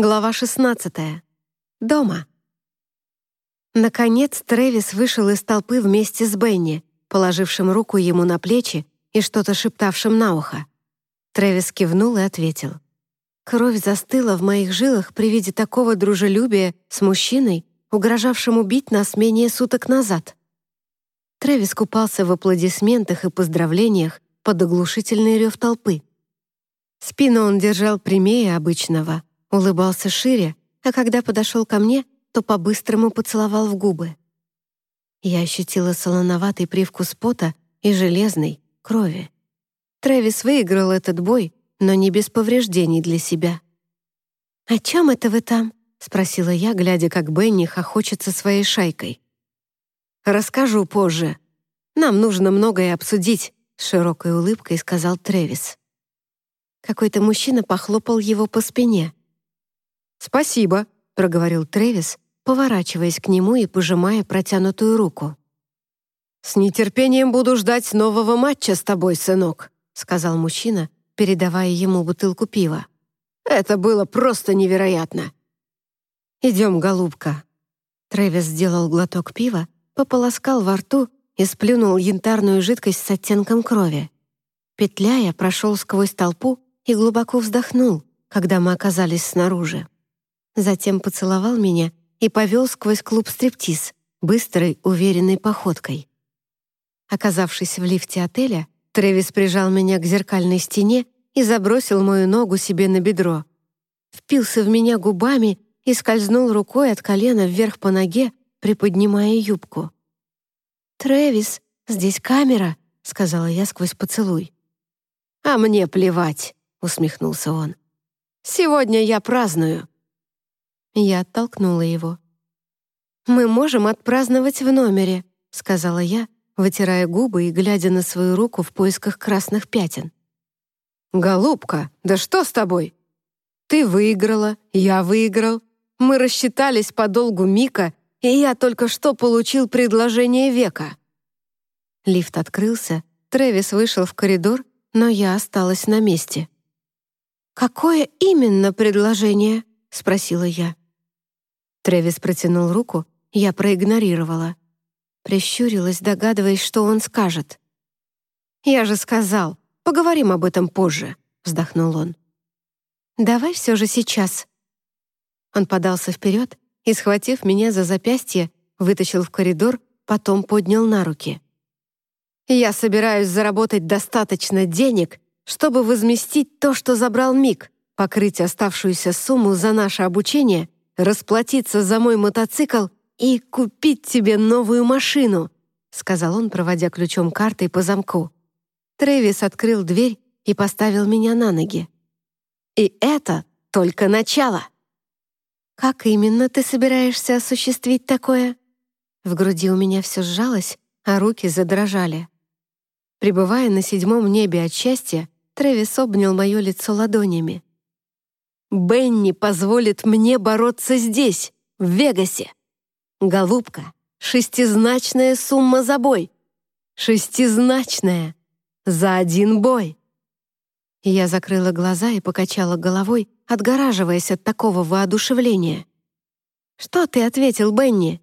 Глава 16. Дома. Наконец Трэвис вышел из толпы вместе с Бенни, положившим руку ему на плечи и что-то шептавшим на ухо. Трэвис кивнул и ответил. Кровь застыла в моих жилах при виде такого дружелюбия с мужчиной, угрожавшим убить нас менее суток назад. Трэвис купался в аплодисментах и поздравлениях под оглушительный рев толпы. Спину он держал прямее обычного — улыбался шире, а когда подошел ко мне, то по-быстрому поцеловал в губы. Я ощутила солоноватый привкус пота и железной крови. Трэвис выиграл этот бой, но не без повреждений для себя. «О чем это вы там?» — спросила я, глядя, как Бенни хохочется своей шайкой. «Расскажу позже. Нам нужно многое обсудить», — с широкой улыбкой сказал Трэвис. Какой-то мужчина похлопал его по спине. «Спасибо», — проговорил Трэвис, поворачиваясь к нему и пожимая протянутую руку. «С нетерпением буду ждать нового матча с тобой, сынок», — сказал мужчина, передавая ему бутылку пива. «Это было просто невероятно». «Идем, голубка». Трэвис сделал глоток пива, пополоскал во рту и сплюнул янтарную жидкость с оттенком крови. Петляя, прошел сквозь толпу и глубоко вздохнул, когда мы оказались снаружи. Затем поцеловал меня и повел сквозь клуб стриптиз, быстрой, уверенной походкой. Оказавшись в лифте отеля, Трэвис прижал меня к зеркальной стене и забросил мою ногу себе на бедро. Впился в меня губами и скользнул рукой от колена вверх по ноге, приподнимая юбку. «Трэвис, здесь камера», — сказала я сквозь поцелуй. «А мне плевать», — усмехнулся он. «Сегодня я праздную». Я оттолкнула его. «Мы можем отпраздновать в номере», — сказала я, вытирая губы и глядя на свою руку в поисках красных пятен. «Голубка, да что с тобой? Ты выиграла, я выиграл. Мы рассчитались по долгу Мика, и я только что получил предложение века». Лифт открылся, Трэвис вышел в коридор, но я осталась на месте. «Какое именно предложение?» — спросила я. Трэвис протянул руку, я проигнорировала. Прищурилась, догадываясь, что он скажет. «Я же сказал, поговорим об этом позже», — вздохнул он. «Давай все же сейчас». Он подался вперед и, схватив меня за запястье, вытащил в коридор, потом поднял на руки. «Я собираюсь заработать достаточно денег, чтобы возместить то, что забрал Мик, покрыть оставшуюся сумму за наше обучение расплатиться за мой мотоцикл и купить тебе новую машину», сказал он, проводя ключом картой по замку. Трэвис открыл дверь и поставил меня на ноги. «И это только начало!» «Как именно ты собираешься осуществить такое?» В груди у меня все сжалось, а руки задрожали. Пребывая на седьмом небе от счастья, Трэвис обнял мое лицо ладонями. Бенни позволит мне бороться здесь, в Вегасе. Голубка, шестизначная сумма за бой. Шестизначная. За один бой. Я закрыла глаза и покачала головой, отгораживаясь от такого воодушевления. «Что ты ответил, Бенни?»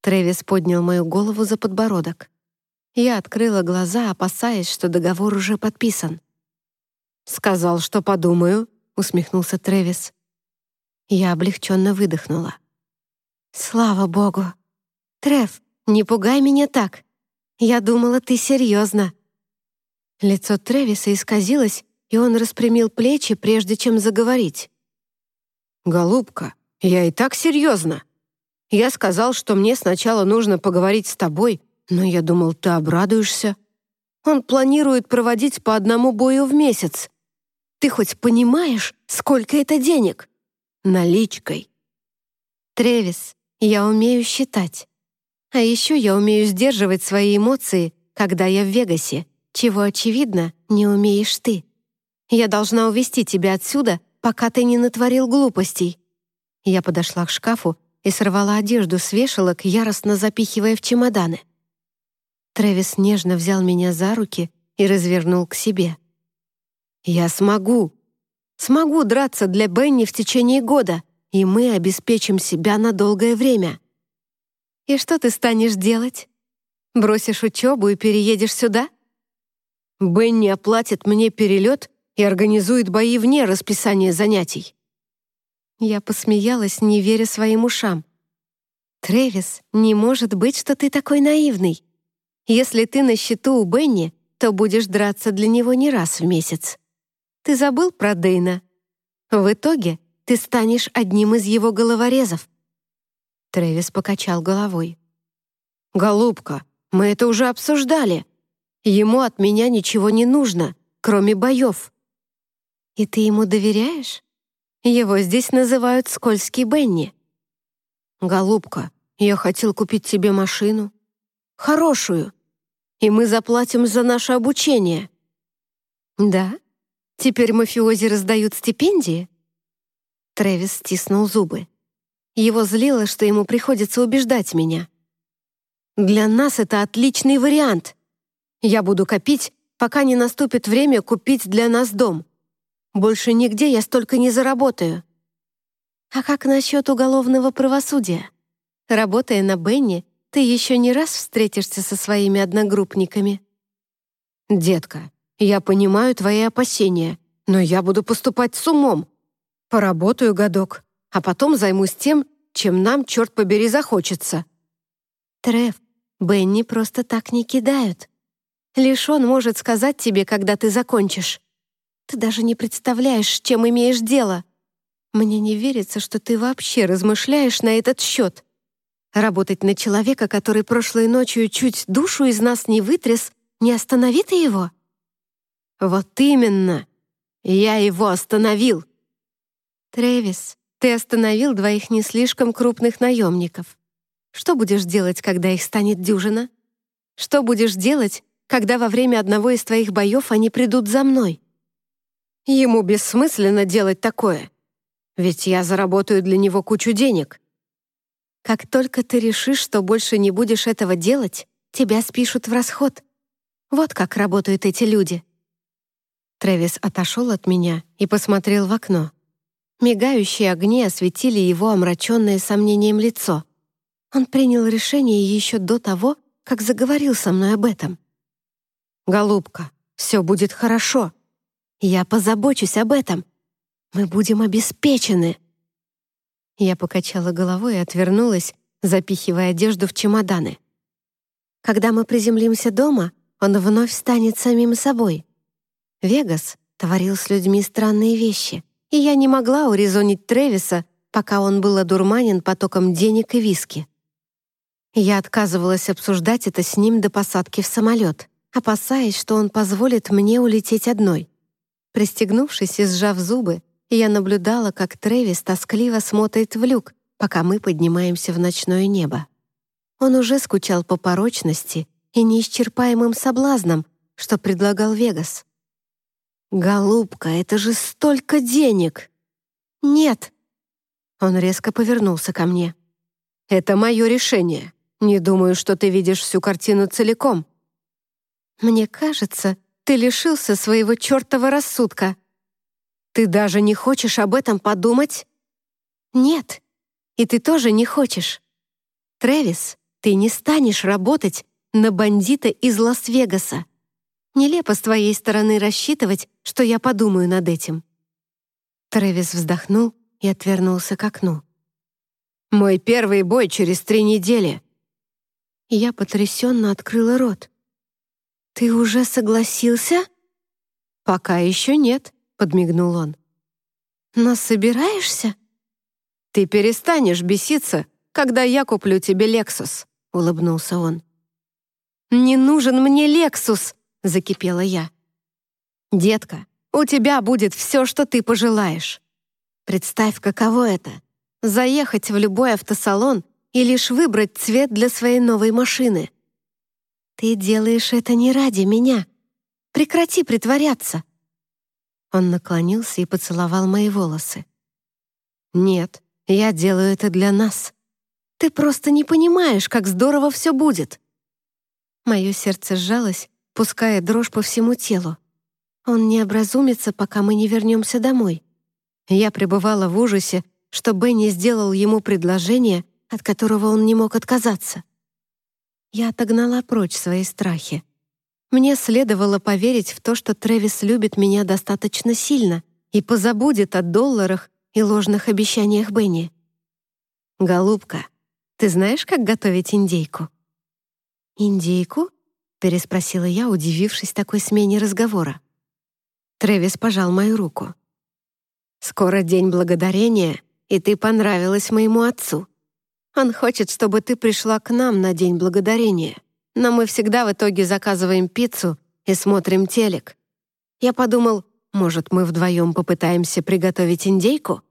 Трэвис поднял мою голову за подбородок. Я открыла глаза, опасаясь, что договор уже подписан. «Сказал, что подумаю усмехнулся Трэвис. Я облегченно выдохнула. «Слава богу! Трев, не пугай меня так! Я думала, ты серьезно!» Лицо Трэвиса исказилось, и он распрямил плечи, прежде чем заговорить. «Голубка, я и так серьезно. Я сказал, что мне сначала нужно поговорить с тобой, но я думал, ты обрадуешься. Он планирует проводить по одному бою в месяц, ты хоть понимаешь, сколько это денег? Наличкой. Тревис, я умею считать. А еще я умею сдерживать свои эмоции, когда я в Вегасе, чего, очевидно, не умеешь ты. Я должна увести тебя отсюда, пока ты не натворил глупостей. Я подошла к шкафу и сорвала одежду с вешалок, яростно запихивая в чемоданы. Трэвис нежно взял меня за руки и развернул к себе. «Я смогу!» Смогу драться для Бенни в течение года, и мы обеспечим себя на долгое время. И что ты станешь делать? Бросишь учебу и переедешь сюда? Бенни оплатит мне перелет и организует бои вне расписания занятий. Я посмеялась, не веря своим ушам. «Трэвис, не может быть, что ты такой наивный. Если ты на счету у Бенни, то будешь драться для него не раз в месяц. Ты забыл про Дейна? В итоге ты станешь одним из его головорезов». Трэвис покачал головой. «Голубка, мы это уже обсуждали. Ему от меня ничего не нужно, кроме боев». «И ты ему доверяешь? Его здесь называют скользкий Бенни». «Голубка, я хотел купить тебе машину. Хорошую. И мы заплатим за наше обучение». «Да? Теперь мафиози раздают стипендии?» Трэвис стиснул зубы. Его злило, что ему приходится убеждать меня. «Для нас это отличный вариант. Я буду копить, пока не наступит время купить для нас дом. Больше нигде я столько не заработаю». А как насчет уголовного правосудия? Работая на Бенни, ты еще не раз встретишься со своими одногруппниками. Детка, я понимаю твои опасения, но я буду поступать с умом. Поработаю годок, а потом займусь тем, чем нам, черт побери, захочется. Треф, Бенни просто так не кидают. Лишь он может сказать тебе, когда ты закончишь. Ты даже не представляешь, с чем имеешь дело. Мне не верится, что ты вообще размышляешь на этот счет. Работать на человека, который прошлой ночью чуть душу из нас не вытряс, не останови ты его? Вот именно. Я его остановил. Трэвис, ты остановил двоих не слишком крупных наемников. Что будешь делать, когда их станет дюжина? Что будешь делать, когда во время одного из твоих боев они придут за мной? Ему бессмысленно делать такое. Ведь я заработаю для него кучу денег. Как только ты решишь, что больше не будешь этого делать, тебя спишут в расход. Вот как работают эти люди. Трэвис отошел от меня и посмотрел в окно. Мигающие огни осветили его омраченное сомнением лицо. Он принял решение еще до того, как заговорил со мной об этом. «Голубка, все будет хорошо. Я позабочусь об этом. Мы будем обеспечены!» Я покачала головой и отвернулась, запихивая одежду в чемоданы. Когда мы приземлимся дома, он вновь станет самим собой. Вегас творил с людьми странные вещи, и я не могла урезонить Тревиса, пока он был одурманен потоком денег и виски. Я отказывалась обсуждать это с ним до посадки в самолет, опасаясь, что он позволит мне улететь одной. Пристегнувшись и сжав зубы, я наблюдала, как Трэвис тоскливо смотрит в люк, пока мы поднимаемся в ночное небо. Он уже скучал по порочности и неисчерпаемым соблазнам, что предлагал Вегас. «Голубка, это же столько денег!» «Нет!» Он резко повернулся ко мне. «Это мое решение. Не думаю, что ты видишь всю картину целиком». «Мне кажется, ты лишился своего чертова рассудка», ты даже не хочешь об этом подумать? Нет, и ты тоже не хочешь. Трэвис, ты не станешь работать на бандита из Лас-Вегаса. Нелепо с твоей стороны рассчитывать, что я подумаю над этим. Трэвис вздохнул и отвернулся к окну. «Мой первый бой через три недели». Я потрясенно открыла рот. «Ты уже согласился?» «Пока еще нет», подмигнул он. «Но собираешься?» «Ты перестанешь беситься, когда я куплю тебе Лексус», — улыбнулся он. «Не нужен мне Лексус!» — закипела я. «Детка, у тебя будет все, что ты пожелаешь. Представь, каково это — заехать в любой автосалон и лишь выбрать цвет для своей новой машины. Ты делаешь это не ради меня. Прекрати притворяться. Он наклонился и поцеловал мои волосы. «Нет, я делаю это для нас. Ты просто не понимаешь, как здорово все будет». Мое сердце сжалось, пуская дрожь по всему телу. Он не образумится, пока мы не вернемся домой. Я пребывала в ужасе, что Бенни сделал ему предложение, от которого он не мог отказаться. Я отогнала прочь свои страхи. Мне следовало поверить в то, что Трэвис любит меня достаточно сильно и позабудет о долларах и ложных обещаниях Бенни. «Голубка, ты знаешь, как готовить индейку?» «Индейку?» — переспросила я, удивившись такой смене разговора. Трэвис пожал мою руку. «Скоро День Благодарения, и ты понравилась моему отцу. Он хочет, чтобы ты пришла к нам на День Благодарения, но мы всегда в итоге заказываем пиццу и смотрим телек. Я подумал, может, мы вдвоем попытаемся приготовить индейку?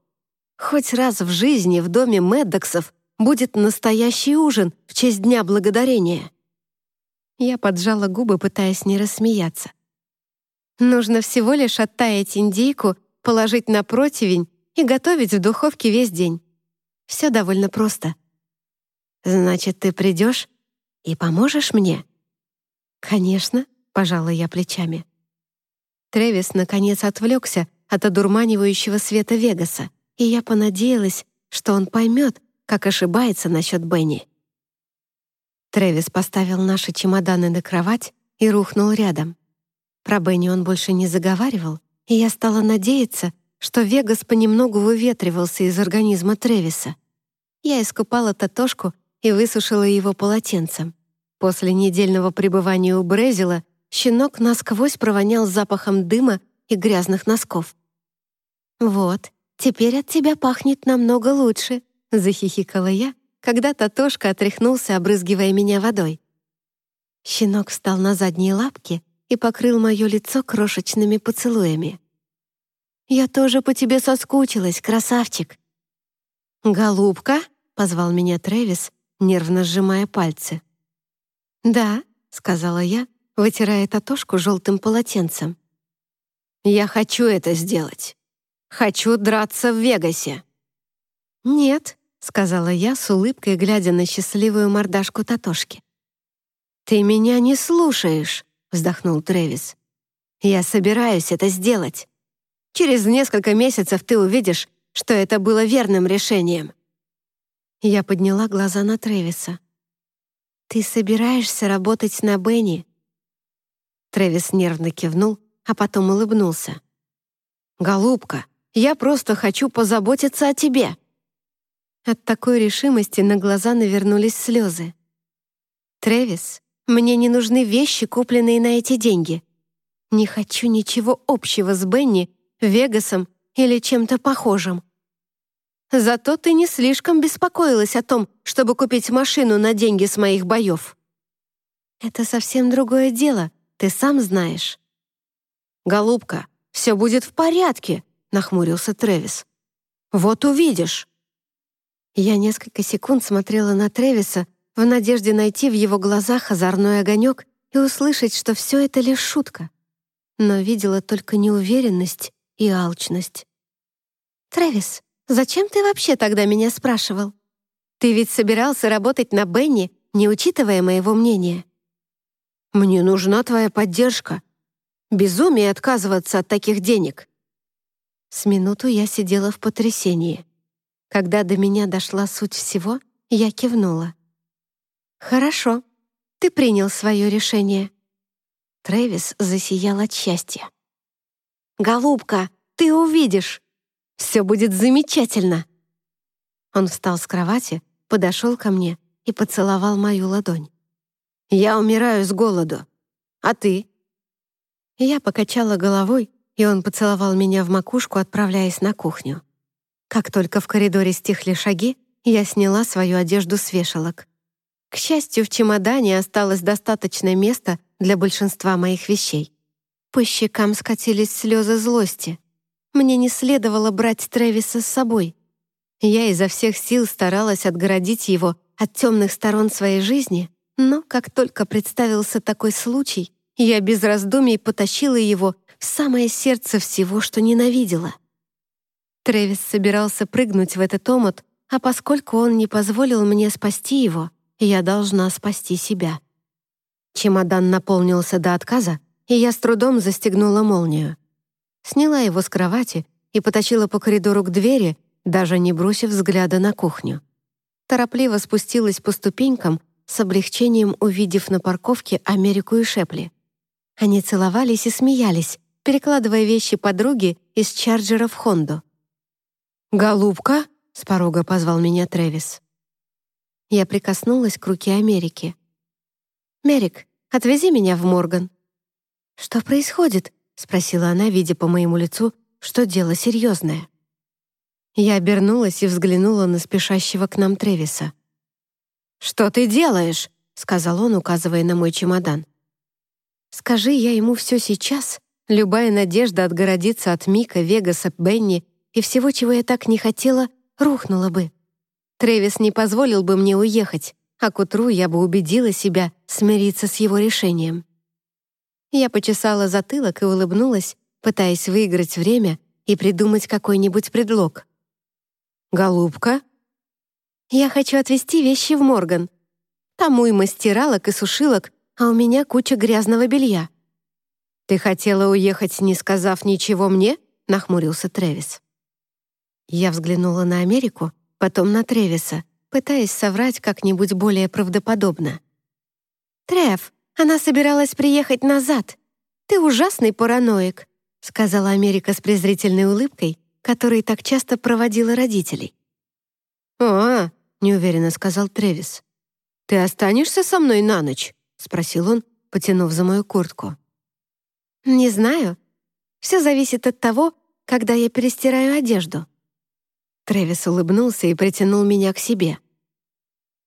Хоть раз в жизни в доме Меддоксов будет настоящий ужин в честь Дня Благодарения». Я поджала губы, пытаясь не рассмеяться. Нужно всего лишь оттаять индейку, положить на противень и готовить в духовке весь день. Все довольно просто. Значит, ты придешь и поможешь мне? Конечно, пожала я плечами. Тревис наконец отвлекся от одурманивающего света Вегаса, и я понадеялась, что он поймет, как ошибается насчет Бенни. Тревис поставил наши чемоданы на кровать и рухнул рядом. Про Бенни он больше не заговаривал, и я стала надеяться, что Вегас понемногу выветривался из организма Тревиса. Я искупала Татошку и высушила его полотенцем. После недельного пребывания у Брезила щенок насквозь провонял запахом дыма и грязных носков. «Вот, теперь от тебя пахнет намного лучше», — захихикала я, когда Татошка отряхнулся, обрызгивая меня водой. Щенок встал на задние лапки и покрыл мое лицо крошечными поцелуями. «Я тоже по тебе соскучилась, красавчик!» «Голубка?» — позвал меня Трэвис, нервно сжимая пальцы. «Да», — сказала я, вытирая татошку желтым полотенцем. «Я хочу это сделать. Хочу драться в Вегасе». «Нет», — сказала я с улыбкой, глядя на счастливую мордашку Татошки. «Ты меня не слушаешь», — вздохнул Трэвис. «Я собираюсь это сделать. Через несколько месяцев ты увидишь, что это было верным решением». Я подняла глаза на Трэвиса. «Ты собираешься работать на Бенни?» Трэвис нервно кивнул, а потом улыбнулся. «Голубка, я просто хочу позаботиться о тебе». От такой решимости на глаза навернулись слезы. «Трэвис, мне не нужны вещи, купленные на эти деньги. Не хочу ничего общего с Бенни, Вегасом или чем-то похожим. Зато ты не слишком беспокоилась о том, чтобы купить машину на деньги с моих боев. Это совсем другое дело, ты сам знаешь. «Голубка, все будет в порядке», — нахмурился Трэвис. «Вот увидишь». Я несколько секунд смотрела на Трэвиса, в надежде найти в его глазах озорной огонек и услышать, что все это лишь шутка. Но видела только неуверенность и алчность. «Трэвис, зачем ты вообще тогда меня спрашивал? Ты ведь собирался работать на Бенни, не учитывая моего мнения». «Мне нужна твоя поддержка. Безумие отказываться от таких денег». С минуту я сидела в потрясении. Когда до меня дошла суть всего, я кивнула. «Хорошо, ты принял свое решение». Трэвис засиял от счастья. «Голубка, ты увидишь! Все будет замечательно!» Он встал с кровати, подошел ко мне и поцеловал мою ладонь. «Я умираю с голоду. А ты?» Я покачала головой, и он поцеловал меня в макушку, отправляясь на кухню. Как только в коридоре стихли шаги, я сняла свою одежду с вешалок. К счастью, в чемодане осталось достаточно места для большинства моих вещей. По щекам скатились слезы злости. Мне не следовало брать Трэвиса с собой. Я изо всех сил старалась отгородить его от темных сторон своей жизни, но как только представился такой случай, я без раздумий потащила его в самое сердце всего, что ненавидела. Трэвис собирался прыгнуть в этот омут, а поскольку он не позволил мне спасти его, я должна спасти себя. Чемодан наполнился до отказа, и я с трудом застегнула молнию. Сняла его с кровати и потащила по коридору к двери, даже не бросив взгляда на кухню. Торопливо спустилась по ступенькам, с облегчением увидев на парковке Америку и Шепли. Они целовались и смеялись, перекладывая вещи подруги из чарджера в Хонду. «Голубка?» — с порога позвал меня Трэвис. Я прикоснулась к руке Америки. «Мерик, отвези меня в Морган». «Что происходит?» — спросила она, видя по моему лицу, что дело серьезное. Я обернулась и взглянула на спешащего к нам Тревиса. «Что ты делаешь?» — сказал он, указывая на мой чемодан. «Скажи я ему все сейчас, любая надежда отгородиться от Мика, Вегаса, Бенни и всего, чего я так не хотела, рухнула бы. Трэвис не позволил бы мне уехать, а к утру я бы убедила себя смириться с его решением. Я почесала затылок и улыбнулась, пытаясь выиграть время и придумать какой-нибудь предлог. «Голубка?» «Я хочу отвезти вещи в Морган. Там уйма стиралок и сушилок, а у меня куча грязного белья». «Ты хотела уехать, не сказав ничего мне?» — нахмурился Трэвис. Я взглянула на Америку, потом на Тревиса, пытаясь соврать как-нибудь более правдоподобно. «Трев, она собиралась приехать назад. Ты ужасный параноик», сказала Америка с презрительной улыбкой, которой так часто проводила родителей. «А, — неуверенно сказал Тревис. «Ты останешься со мной на ночь?» — спросил он, потянув за мою куртку. «Не знаю. Все зависит от того, когда я перестираю одежду». Трэвис улыбнулся и притянул меня к себе.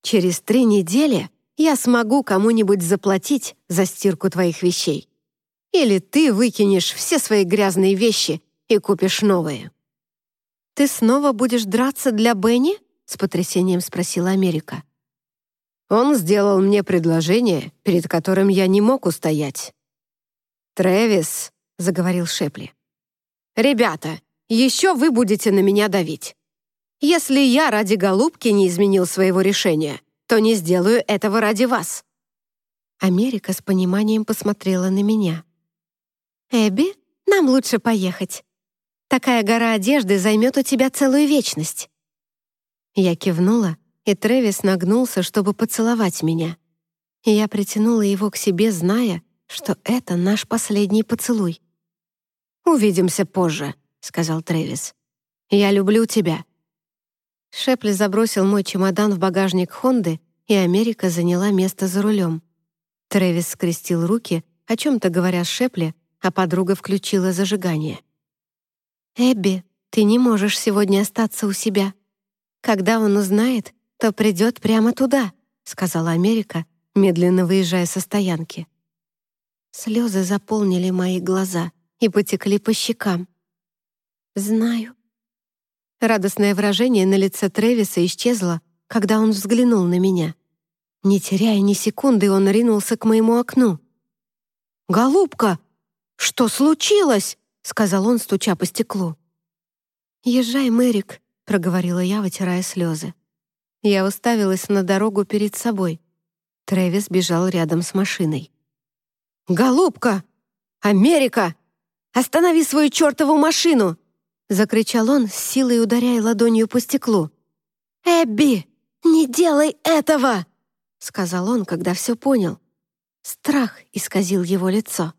«Через три недели я смогу кому-нибудь заплатить за стирку твоих вещей. Или ты выкинешь все свои грязные вещи и купишь новые». «Ты снова будешь драться для Бенни?» — с потрясением спросила Америка. Он сделал мне предложение, перед которым я не мог устоять. «Трэвис», — заговорил Шепли, — «ребята, еще вы будете на меня давить. Если я ради голубки не изменил своего решения, то не сделаю этого ради вас». Америка с пониманием посмотрела на меня. «Эбби, нам лучше поехать. Такая гора одежды займет у тебя целую вечность». Я кивнула, и Трэвис нагнулся, чтобы поцеловать меня. Я притянула его к себе, зная, что это наш последний поцелуй. «Увидимся позже», — сказал Трэвис. «Я люблю тебя». Шепли забросил мой чемодан в багажник Хонды, и Америка заняла место за рулем. Трэвис скрестил руки, о чем-то говоря с Шепли, а подруга включила зажигание. «Эбби, ты не можешь сегодня остаться у себя. Когда он узнает, то придет прямо туда», сказала Америка, медленно выезжая со стоянки. Слезы заполнили мои глаза и потекли по щекам. «Знаю», Радостное выражение на лице Тревиса исчезло, когда он взглянул на меня. Не теряя ни секунды, он ринулся к моему окну. «Голубка, что случилось?» — сказал он, стуча по стеклу. «Езжай, Мэрик», — проговорила я, вытирая слезы. Я уставилась на дорогу перед собой. Трэвис бежал рядом с машиной. «Голубка! Америка! Останови свою чертову машину!» Закричал он, с силой ударяя ладонью по стеклу. «Эбби, не делай этого!» Сказал он, когда все понял. Страх исказил его лицо.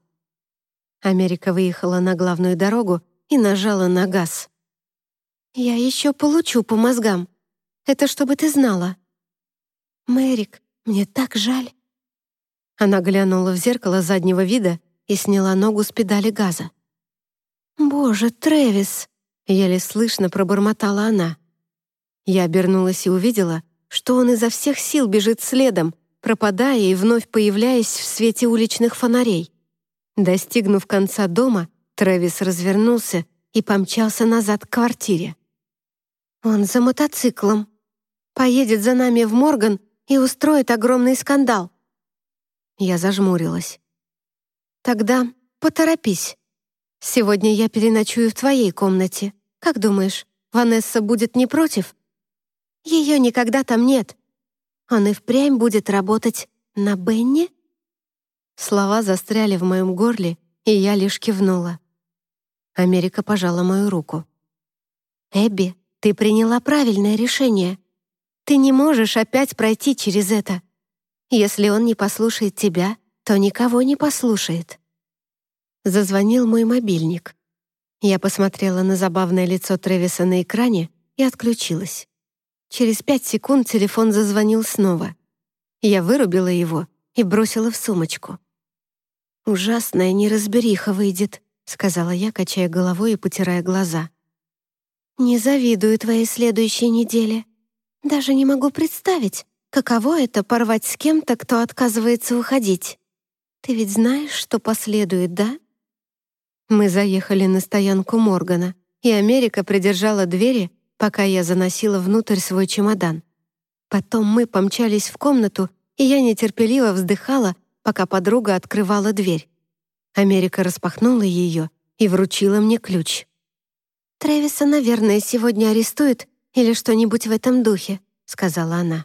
Америка выехала на главную дорогу и нажала на газ. «Я еще получу по мозгам. Это чтобы ты знала». «Мэрик, мне так жаль». Она глянула в зеркало заднего вида и сняла ногу с педали газа. «Боже, Трэвис!» Еле слышно пробормотала она. Я обернулась и увидела, что он изо всех сил бежит следом, пропадая и вновь появляясь в свете уличных фонарей. Достигнув конца дома, Трэвис развернулся и помчался назад к квартире. «Он за мотоциклом. Поедет за нами в Морган и устроит огромный скандал». Я зажмурилась. «Тогда поторопись. Сегодня я переночую в твоей комнате. Как думаешь, Ванесса будет не против? Ее никогда там нет. Он и впрямь будет работать на Бенни? Слова застряли в моем горле, и я лишь кивнула. Америка пожала мою руку. «Эбби, ты приняла правильное решение. Ты не можешь опять пройти через это. Если он не послушает тебя, то никого не послушает». Зазвонил мой мобильник. Я посмотрела на забавное лицо Трэвиса на экране и отключилась. Через пять секунд телефон зазвонил снова. Я вырубила его и бросила в сумочку. «Ужасная неразбериха выйдет», — сказала я, качая головой и потирая глаза. «Не завидую твоей следующей неделе. Даже не могу представить, каково это порвать с кем-то, кто отказывается уходить. Ты ведь знаешь, что последует, да?» Мы заехали на стоянку Моргана, и Америка придержала двери, пока я заносила внутрь свой чемодан. Потом мы помчались в комнату, и я нетерпеливо вздыхала, пока подруга открывала дверь. Америка распахнула ее и вручила мне ключ. «Трэвиса, наверное, сегодня арестуют или что-нибудь в этом духе», — сказала она.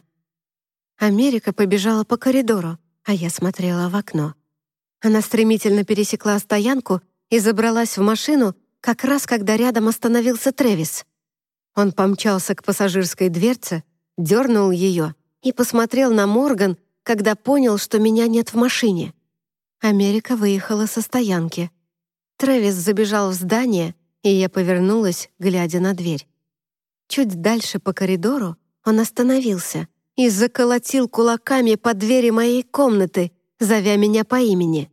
Америка побежала по коридору, а я смотрела в окно. Она стремительно пересекла стоянку и забралась в машину, как раз когда рядом остановился Трэвис. Он помчался к пассажирской дверце, дернул ее и посмотрел на Морган, когда понял, что меня нет в машине. Америка выехала со стоянки. Трэвис забежал в здание, и я повернулась, глядя на дверь. Чуть дальше по коридору он остановился и заколотил кулаками по двери моей комнаты, зовя меня по имени.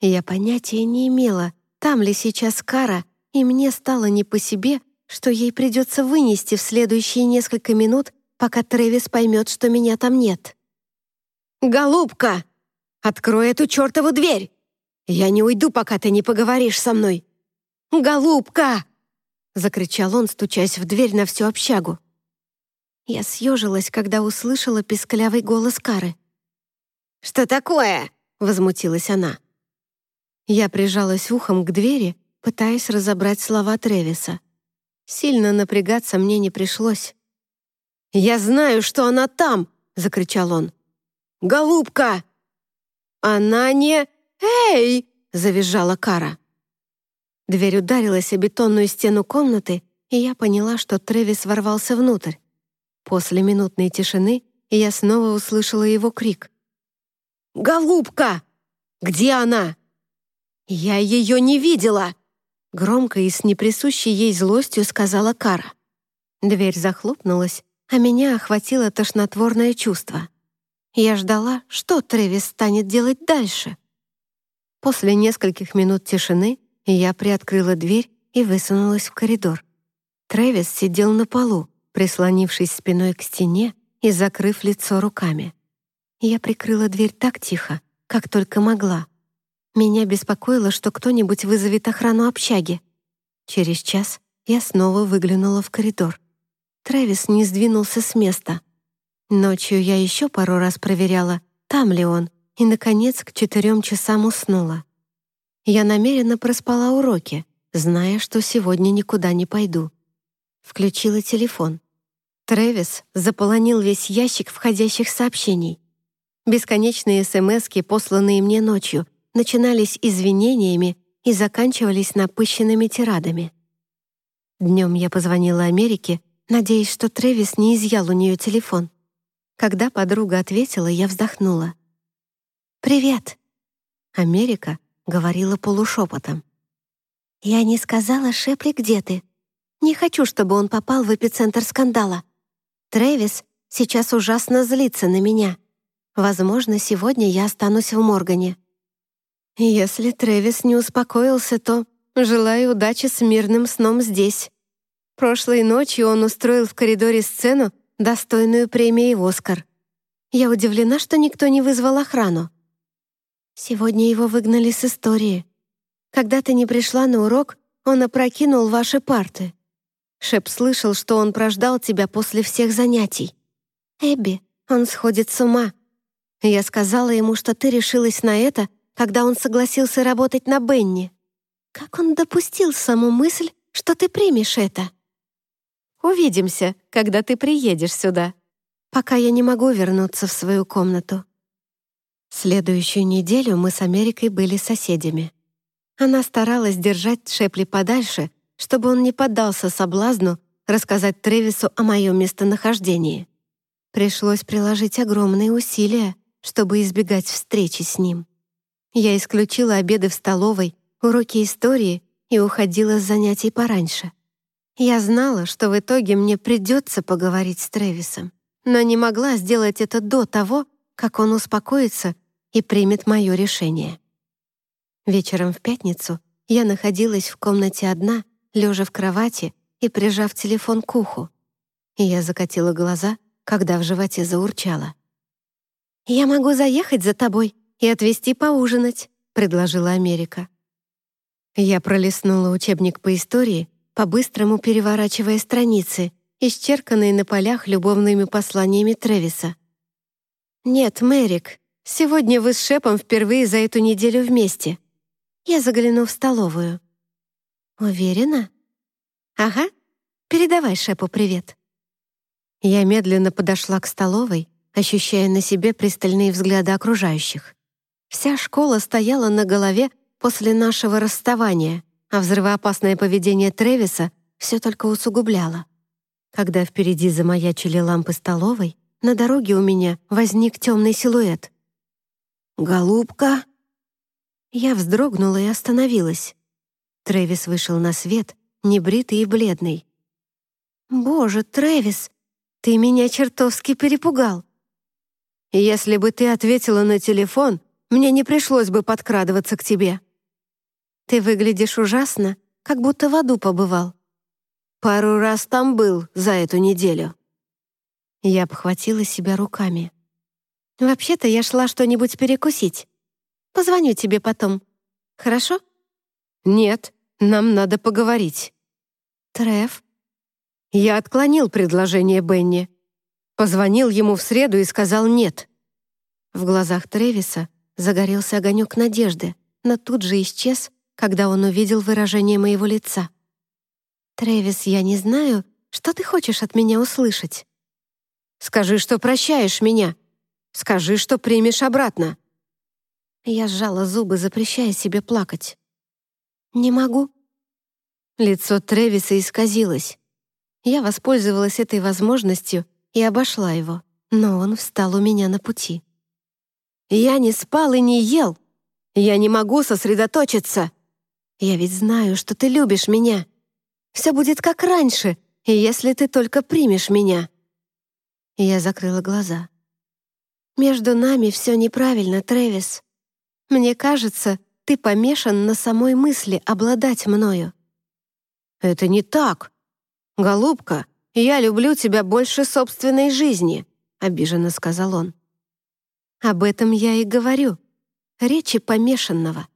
Я понятия не имела, там ли сейчас Кара, и мне стало не по себе, что ей придется вынести в следующие несколько минут, пока Трэвис поймет, что меня там нет. «Голубка, открой эту чертову дверь! Я не уйду, пока ты не поговоришь со мной! Голубка!» Закричал он, стучась в дверь на всю общагу. Я съежилась, когда услышала писклявый голос Кары. «Что такое?» — возмутилась она. Я прижалась ухом к двери, пытаясь разобрать слова Тревиса. Сильно напрягаться мне не пришлось. «Я знаю, что она там!» — закричал он. «Голубка!» «Она не... Эй!» — завизжала Кара. Дверь ударилась о бетонную стену комнаты, и я поняла, что Тревис ворвался внутрь. После минутной тишины я снова услышала его крик. «Голубка! Где она?» «Я ее не видела!» Громко и с неприсущей ей злостью сказала Кара. Дверь захлопнулась, а меня охватило тошнотворное чувство. Я ждала, что Трэвис станет делать дальше. После нескольких минут тишины я приоткрыла дверь и высунулась в коридор. Трэвис сидел на полу, прислонившись спиной к стене и закрыв лицо руками. Я прикрыла дверь так тихо, как только могла, меня беспокоило, что кто-нибудь вызовет охрану общаги. Через час я снова выглянула в коридор. Трэвис не сдвинулся с места. Ночью я еще пару раз проверяла, там ли он, и, наконец, к четырем часам уснула. Я намеренно проспала уроки, зная, что сегодня никуда не пойду. Включила телефон. Трэвис заполонил весь ящик входящих сообщений. Бесконечные смски, посланные мне ночью, начинались извинениями и заканчивались напыщенными тирадами. Днем я позвонила Америке, надеясь, что Трэвис не изъял у нее телефон. Когда подруга ответила, я вздохнула. «Привет!» Америка говорила полушепотом. «Я не сказала Шепли, где ты. Не хочу, чтобы он попал в эпицентр скандала. Трэвис сейчас ужасно злится на меня. Возможно, сегодня я останусь в Моргане. Если Трэвис не успокоился, то желаю удачи с мирным сном здесь. Прошлой ночью он устроил в коридоре сцену, достойную премии «Оскар». Я удивлена, что никто не вызвал охрану. Сегодня его выгнали с истории. Когда ты не пришла на урок, он опрокинул ваши парты. Шеп слышал, что он прождал тебя после всех занятий. Эбби, он сходит с ума. Я сказала ему, что ты решилась на это — когда он согласился работать на Бенни. Как он допустил саму мысль, что ты примешь это? Увидимся, когда ты приедешь сюда. Пока я не могу вернуться в свою комнату. Следующую неделю мы с Америкой были соседями. Она старалась держать Шепли подальше, чтобы он не поддался соблазну рассказать Тревису о моем местонахождении. Пришлось приложить огромные усилия, чтобы избегать встречи с ним. Я исключила обеды в столовой, уроки истории и уходила с занятий пораньше. Я знала, что в итоге мне придется поговорить с Тревисом, но не могла сделать это до того, как он успокоится и примет мое решение. Вечером в пятницу я находилась в комнате одна, лежа в кровати и прижав телефон к уху. И я закатила глаза, когда в животе заурчало. «Я могу заехать за тобой и отвезти поужинать», — предложила Америка. Я пролистнула учебник по истории, по-быстрому переворачивая страницы, исчерканные на полях любовными посланиями Тревиса. «Нет, Мэрик, сегодня вы с Шепом впервые за эту неделю вместе. Я загляну в столовую». «Уверена?» «Ага. Передавай Шепу привет». Я медленно подошла к столовой, ощущая на себе пристальные взгляды окружающих. Вся школа стояла на голове после нашего расставания, а взрывоопасное поведение Тревиса все только усугубляло. Когда впереди замаячили лампы столовой, на дороге у меня возник темный силуэт. «Голубка!» Я вздрогнула и остановилась. Трэвис вышел на свет, небритый и бледный. «Боже, Трэвис, ты меня чертовски перепугал!» «Если бы ты ответила на телефон, мне не пришлось бы подкрадываться к тебе». «Ты выглядишь ужасно, как будто в аду побывал». «Пару раз там был за эту неделю». Я обхватила себя руками. «Вообще-то я шла что-нибудь перекусить. Позвоню тебе потом. Хорошо?» «Нет, нам надо поговорить». «Треф?» Я отклонил предложение Бенни. Позвонил ему в среду и сказал «нет». В глазах Тревиса загорелся огонек надежды, но тут же исчез, когда он увидел выражение моего лица. «Трэвис, я не знаю, что ты хочешь от меня услышать?» «Скажи, что прощаешь меня. Скажи, что примешь обратно». Я сжала зубы, запрещая себе плакать. «Не могу». Лицо Тревиса исказилось. Я воспользовалась этой возможностью и обошла его, но он встал у меня на пути. «Я не спал и не ел. Я не могу сосредоточиться. Я ведь знаю, что ты любишь меня. Все будет как раньше, если ты только примешь меня». Я закрыла глаза. «Между нами все неправильно, Трэвис. Мне кажется, ты помешан на самой мысли обладать мною». «Это не так. Голубка, я люблю тебя больше собственной жизни», — обиженно сказал он. «Об этом я и говорю. Речи помешанного».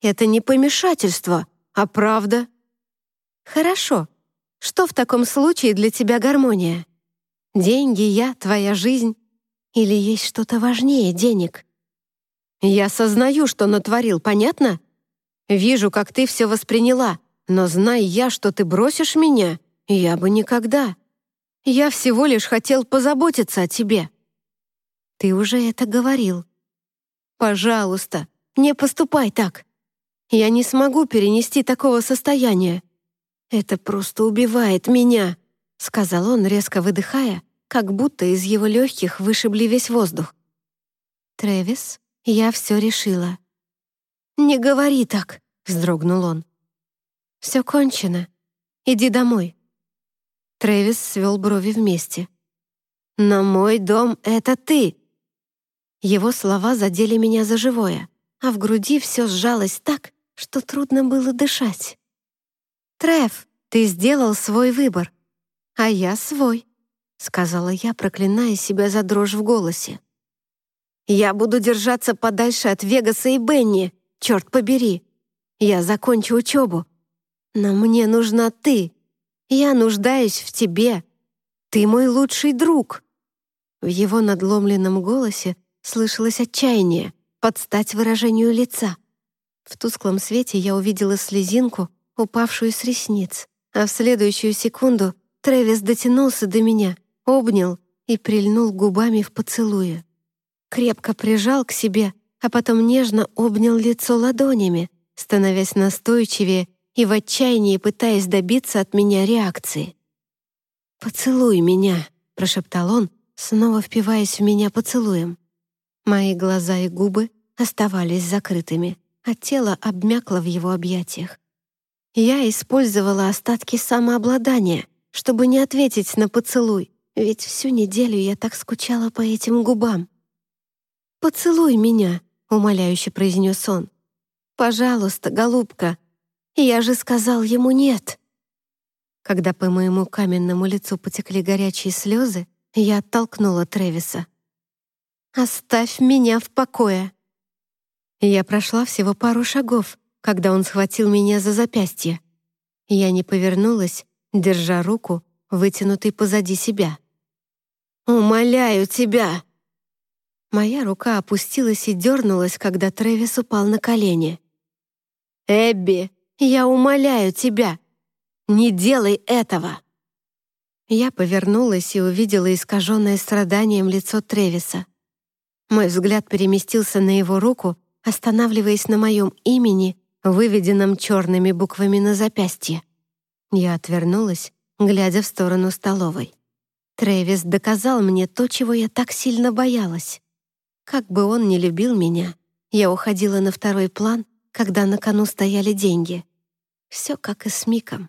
«Это не помешательство, а правда». «Хорошо. Что в таком случае для тебя гармония? Деньги, я, твоя жизнь? Или есть что-то важнее денег?» «Я сознаю, что натворил, понятно? Вижу, как ты все восприняла, но зная я, что ты бросишь меня, я бы никогда. Я всего лишь хотел позаботиться о тебе». «Ты уже это говорил». «Пожалуйста, не поступай так. Я не смогу перенести такого состояния. Это просто убивает меня», — сказал он, резко выдыхая, как будто из его легких вышибли весь воздух. «Трэвис?» Я все решила. «Не говори так», — вздрогнул он. «Все кончено. Иди домой». Трэвис свел брови вместе. «Но мой дом — это ты!» Его слова задели меня за живое, а в груди все сжалось так, что трудно было дышать. «Трэв, ты сделал свой выбор, а я свой», — сказала я, проклиная себя за дрожь в голосе. Я буду держаться подальше от Вегаса и Бенни, черт побери. Я закончу учебу. Но мне нужна ты. Я нуждаюсь в тебе. Ты мой лучший друг». В его надломленном голосе слышалось отчаяние, под стать выражению лица. В тусклом свете я увидела слезинку, упавшую с ресниц, а в следующую секунду Трэвис дотянулся до меня, обнял и прильнул губами в поцелуе крепко прижал к себе, а потом нежно обнял лицо ладонями, становясь настойчивее и в отчаянии пытаясь добиться от меня реакции. «Поцелуй меня», — прошептал он, снова впиваясь в меня поцелуем. Мои глаза и губы оставались закрытыми, а тело обмякло в его объятиях. Я использовала остатки самообладания, чтобы не ответить на поцелуй, ведь всю неделю я так скучала по этим губам. «Поцелуй меня», — умоляюще произнес он. «Пожалуйста, голубка, я же сказал ему нет». Когда по моему каменному лицу потекли горячие слезы, я оттолкнула Тревиса. «Оставь меня в покое!» Я прошла всего пару шагов, когда он схватил меня за запястье. Я не повернулась, держа руку, вытянутой позади себя. «Умоляю тебя!» Моя рука опустилась и дернулась, когда Трэвис упал на колени. «Эбби, я умоляю тебя! Не делай этого!» Я повернулась и увидела искаженное страданием лицо Тревиса. Мой взгляд переместился на его руку, останавливаясь на моем имени, выведенном черными буквами на запястье. Я отвернулась, глядя в сторону столовой. Трэвис доказал мне то, чего я так сильно боялась. Как бы он ни любил меня, я уходила на второй план, когда на кону стояли деньги. Все как и с Миком.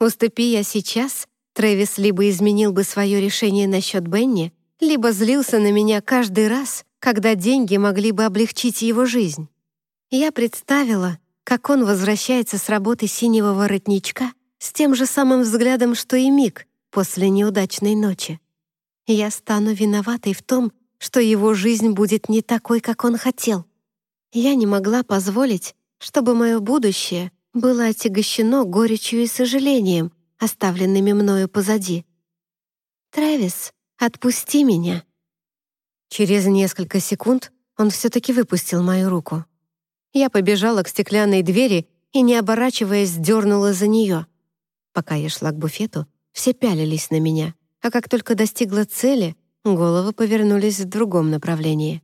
Уступи я сейчас, Трэвис либо изменил бы свое решение насчет Бенни, либо злился на меня каждый раз, когда деньги могли бы облегчить его жизнь. Я представила, как он возвращается с работы синего воротничка с тем же самым взглядом, что и Мик после неудачной ночи. Я стану виноватой в том, что его жизнь будет не такой, как он хотел. Я не могла позволить, чтобы мое будущее было отягощено горечью и сожалением, оставленными мною позади. «Трэвис, отпусти меня!» Через несколько секунд он все-таки выпустил мою руку. Я побежала к стеклянной двери и, не оборачиваясь, дернула за нее. Пока я шла к буфету, все пялились на меня, а как только достигла цели, Головы повернулись в другом направлении.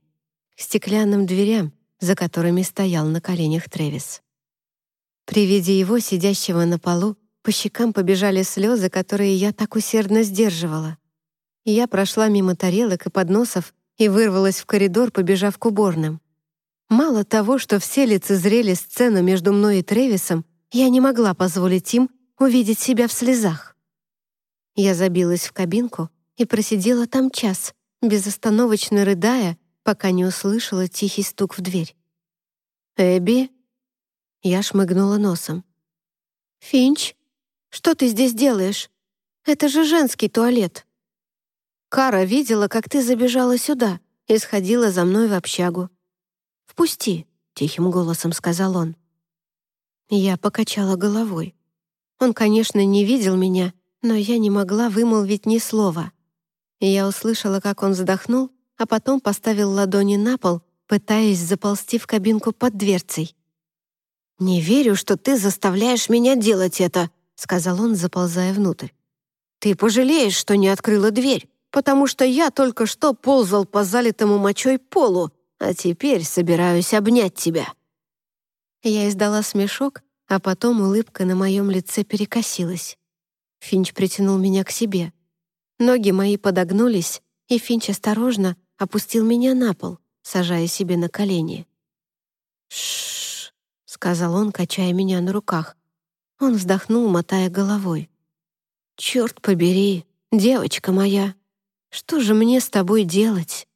К стеклянным дверям, за которыми стоял на коленях Тревис. При виде его, сидящего на полу, по щекам побежали слезы, которые я так усердно сдерживала. Я прошла мимо тарелок и подносов и вырвалась в коридор, побежав к уборным. Мало того, что все лицезрели сцену между мной и Тревисом, я не могла позволить им увидеть себя в слезах. Я забилась в кабинку и просидела там час, безостановочно рыдая, пока не услышала тихий стук в дверь. «Эбби?» Я шмыгнула носом. «Финч, что ты здесь делаешь? Это же женский туалет». «Кара видела, как ты забежала сюда и сходила за мной в общагу». «Впусти», — тихим голосом сказал он. Я покачала головой. Он, конечно, не видел меня, но я не могла вымолвить ни слова я услышала, как он вздохнул, а потом поставил ладони на пол, пытаясь заползти в кабинку под дверцей. «Не верю, что ты заставляешь меня делать это», — сказал он, заползая внутрь. «Ты пожалеешь, что не открыла дверь, потому что я только что ползал по залитому мочой полу, а теперь собираюсь обнять тебя». Я издала смешок, а потом улыбка на моем лице перекосилась. Финч притянул меня к себе. Ноги мои подогнулись, и Финч осторожно опустил меня на пол, сажая себе на колени. «Ш-ш-ш», сказал он, качая меня на руках. Он вздохнул, мотая головой. «Черт побери, девочка моя, что же мне с тобой делать?»